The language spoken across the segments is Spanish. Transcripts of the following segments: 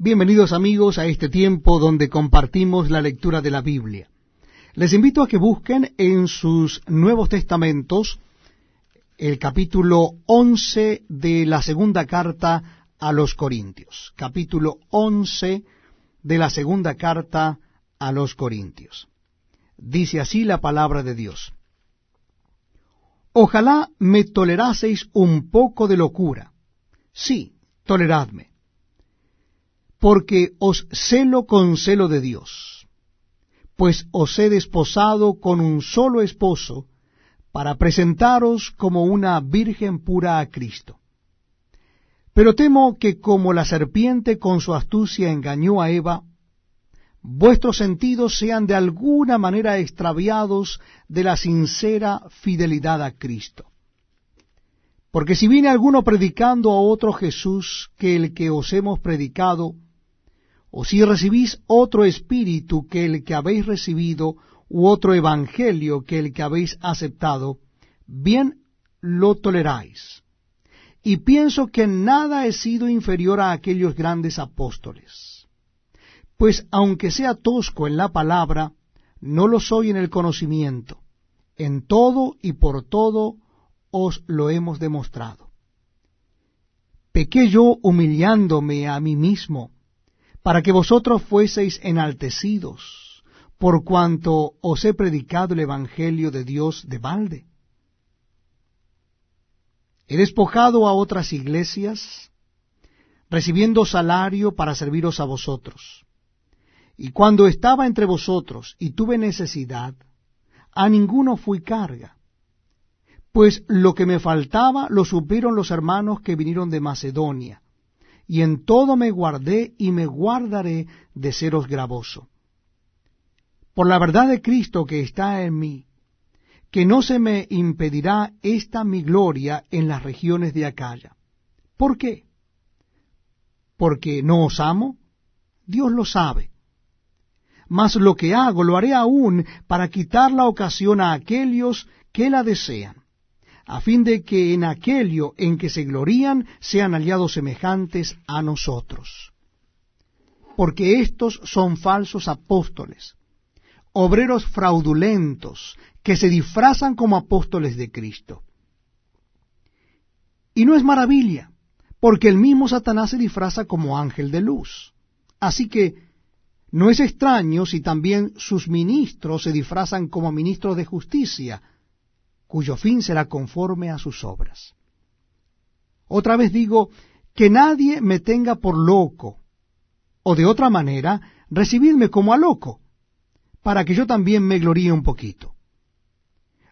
Bienvenidos amigos a este tiempo donde compartimos la lectura de la Biblia. Les invito a que busquen en sus Nuevos Testamentos el capítulo 11 de la segunda carta a los Corintios. Capítulo 11 de la segunda carta a los Corintios. Dice así la palabra de Dios. Ojalá me toleraseis un poco de locura. Sí, toleradme porque os celo con celo de Dios, pues os he desposado con un solo esposo, para presentaros como una virgen pura a Cristo. Pero temo que como la serpiente con su astucia engañó a Eva, vuestros sentidos sean de alguna manera extraviados de la sincera fidelidad a Cristo. Porque si viene alguno predicando a otro Jesús que el que os hemos predicado, o si recibís otro espíritu que el que habéis recibido, u otro evangelio que el que habéis aceptado, bien lo toleráis. Y pienso que nada he sido inferior a aquellos grandes apóstoles. Pues aunque sea tosco en la palabra, no lo soy en el conocimiento. En todo y por todo os lo hemos demostrado. Pequé yo humillándome a mí mismo, para que vosotros fueseis enaltecidos, por cuanto os he predicado el Evangelio de Dios de balde. He despojado a otras iglesias, recibiendo salario para serviros a vosotros. Y cuando estaba entre vosotros y tuve necesidad, a ninguno fui carga, pues lo que me faltaba lo supieron los hermanos que vinieron de Macedonia y en todo me guardé y me guardaré de seros gravoso. Por la verdad de Cristo que está en mí, que no se me impedirá esta mi gloria en las regiones de Acaya. ¿Por qué? ¿Porque no os amo? Dios lo sabe. Mas lo que hago lo haré aún para quitar la ocasión a aquellos que la desean a fin de que en aquello en que se glorían sean aliados semejantes a nosotros. Porque estos son falsos apóstoles, obreros fraudulentos, que se disfrazan como apóstoles de Cristo. Y no es maravilla, porque el mismo Satanás se disfraza como ángel de luz. Así que no es extraño si también sus ministros se disfrazan como ministros de justicia, cuyo fin será conforme a sus obras. Otra vez digo, que nadie me tenga por loco, o de otra manera, recibidme como a loco, para que yo también me gloríe un poquito.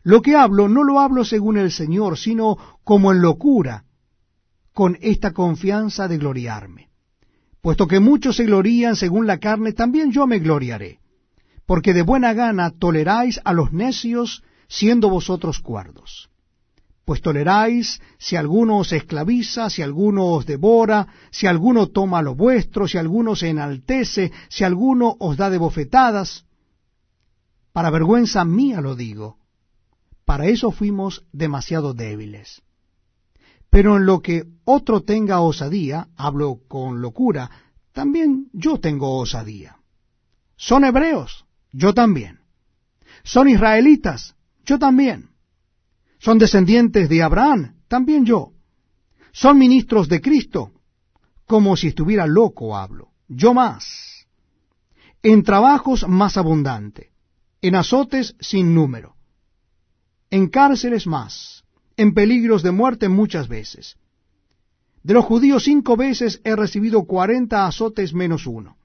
Lo que hablo no lo hablo según el Señor, sino como en locura, con esta confianza de gloriarme. Puesto que muchos se glorían según la carne, también yo me gloriaré, porque de buena gana toleráis a los necios siendo vosotros cuerdos. Pues toleráis si alguno os esclaviza, si alguno os devora, si alguno toma lo vuestro, si alguno se enaltece, si alguno os da de bofetadas. Para vergüenza mía lo digo. Para eso fuimos demasiado débiles. Pero en lo que otro tenga osadía, hablo con locura, también yo tengo osadía. Son hebreos, yo también. Son israelitas, yo también. Son descendientes de Abraham, también yo. Son ministros de Cristo, como si estuviera loco hablo, yo más. En trabajos más abundante, en azotes sin número, en cárceles más, en peligros de muerte muchas veces. De los judíos cinco veces he recibido cuarenta azotes menos uno.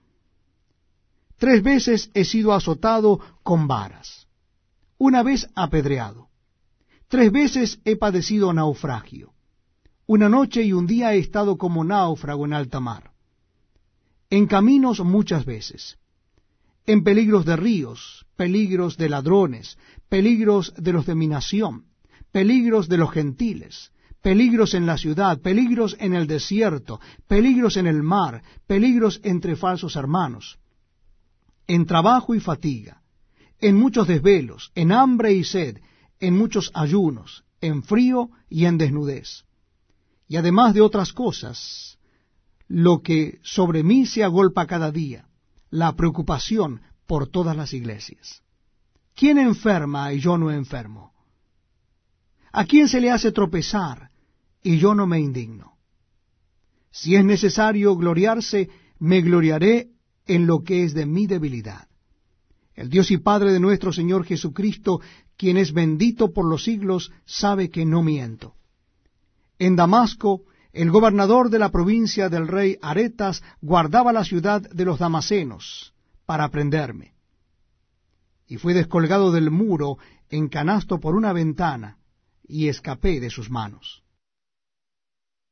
Tres veces he sido azotado con varas una vez apedreado. Tres veces he padecido naufragio. Una noche y un día he estado como náufrago en alta mar. En caminos muchas veces. En peligros de ríos, peligros de ladrones, peligros de los de mi nación, peligros de los gentiles, peligros en la ciudad, peligros en el desierto, peligros en el mar, peligros entre falsos hermanos, en trabajo y fatiga, en muchos desvelos, en hambre y sed, en muchos ayunos, en frío y en desnudez. Y además de otras cosas, lo que sobre mí se agolpa cada día, la preocupación por todas las iglesias. ¿Quién enferma y yo no enfermo? ¿A quién se le hace tropezar y yo no me indigno? Si es necesario gloriarse, me gloriaré en lo que es de mi debilidad. El Dios y Padre de nuestro Señor Jesucristo, quien es bendito por los siglos, sabe que no miento. En Damasco, el gobernador de la provincia del rey Aretas guardaba la ciudad de los damasenos para prenderme. Y fui descolgado del muro en canasto por una ventana, y escapé de sus manos.